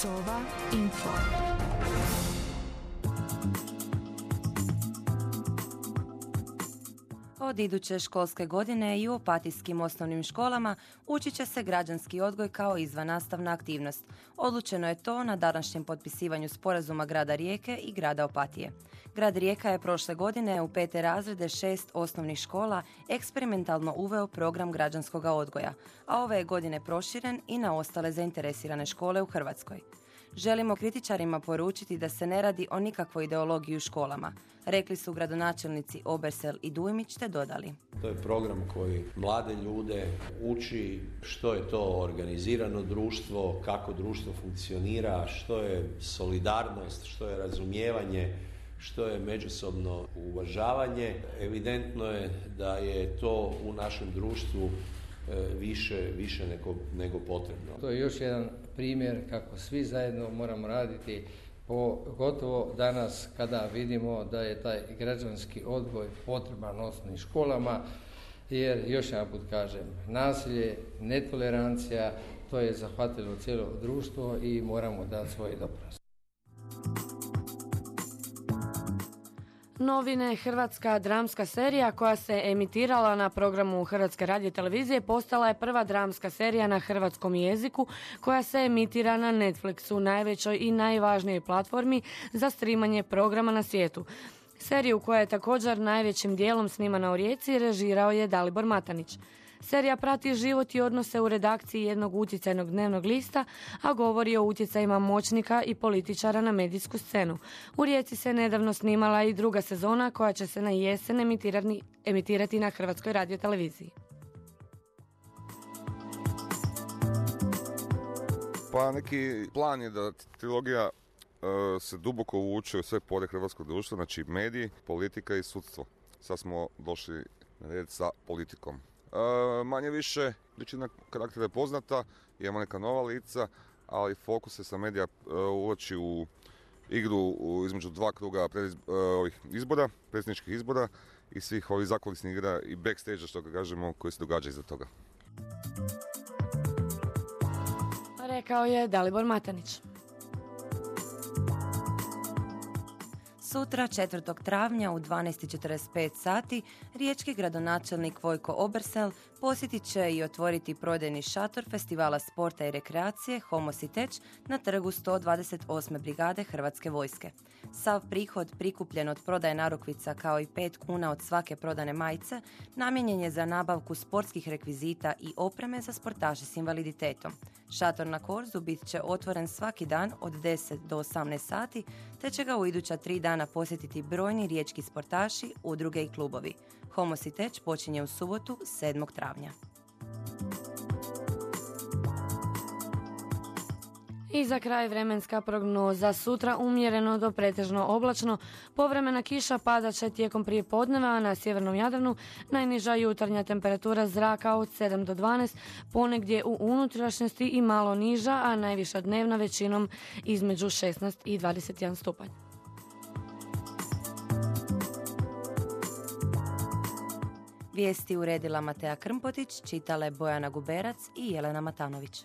Sova Info. Od iduće školske godine i u opatijskim osnovnim školama učit će se građanski odgoj kao izvanastavna aktivnost. Odlučeno je to na današnjem potpisivanju sporazuma grada Rijeke i grada Opatije. Grad Rijeka je prošle godine u pete razrede šest osnovnih škola eksperimentalno uveo program građanskog odgoja, a ove je godine proširen i na ostale zainteresirane škole u Hrvatskoj. Želimo kritičarima poručiti da se ne radi o nikakvoj ideologiji u školama, rekli su gradonačelnici Obersel i Dujmić te dodali. To je program koji mlade ljude uči što je to organizirano društvo, kako društvo funkcionira, što je solidarnost, što je razumijevanje, što je međusobno uvažavanje. Evidentno je da je to u našem društvu više, više nego, nego potrebno. To je još jedan primjer kako svi zajedno moramo raditi pogotovo danas kada vidimo da je taj građanski odgoj potreban osnovnim školama jer još jedan put kažem nasilje, netolerancija to je zahvatilo cijelo društvo i moramo dati svoj doprinos. Novine Hrvatska dramska serija koja se emitirala na programu Hrvatske radio televizije postala je prva dramska serija na hrvatskom jeziku koja se emitira na Netflixu, najvećoj i najvažnijoj platformi za streamanje programa na svijetu. Seriju koja je također najvećim dijelom snimana u Rijeci režirao je Dalibor Matanić. Serija prati život i odnose u redakciji jednog utjecajnog dnevnog lista, a govori o utjecajima moćnika i političara na medijsku scenu. U Rijeci se nedavno snimala i druga sezona koja će se na jesen emitirati, emitirati na Hrvatskoj radioteleviziji. Pa neki plan je da trilogija se duboko uvuče u sve pore hrvatskog društva, znači mediji, politika i sudstvo. Sad smo došli na red sa politikom. E, manje više, većina karaktera je poznata, imamo neka nova lica, ali fokus se sa medija e, uvlači u igru između dva kruga ovih izbora, predsjedničkih izbora i svih ovih zakulisnih igra i backstage što ga kažemo koji se događa iza toga. Rekao je Dalibor Matanić. Sutra, 4. travnja u 12.45 sati, riječki gradonačelnik Vojko Obersel posjetit će i otvoriti prodajni šator Festivala sporta i rekreacije Homositeć na trgu 128. brigade Hrvatske vojske. Sav prihod prikupljen od prodaje narukvica kao i 5 kuna od svake prodane majice namijenjen je za nabavku sportskih rekvizita i opreme za sportaše s invaliditetom. Šator na Korzu bit će otvoren svaki dan od 10 do 18 sati, te će ga u iduća tri dana posjetiti brojni riječki sportaši, udruge i klubovi. Homositeć počinje u subotu 7. travnja. I za kraj vremenska prognoza. Sutra umjereno do pretežno oblačno. Povremena kiša pada će tijekom prije podneva, na sjevernom Jadranu najniža jutarnja temperatura zraka od 7 do 12, ponegdje u unutrašnjosti i malo niža, a najviša dnevna većinom između 16 i 21 stupanj. Vijesti uredila Matea Krmpotić, čitale Bojana Guberac i Jelena Matanović.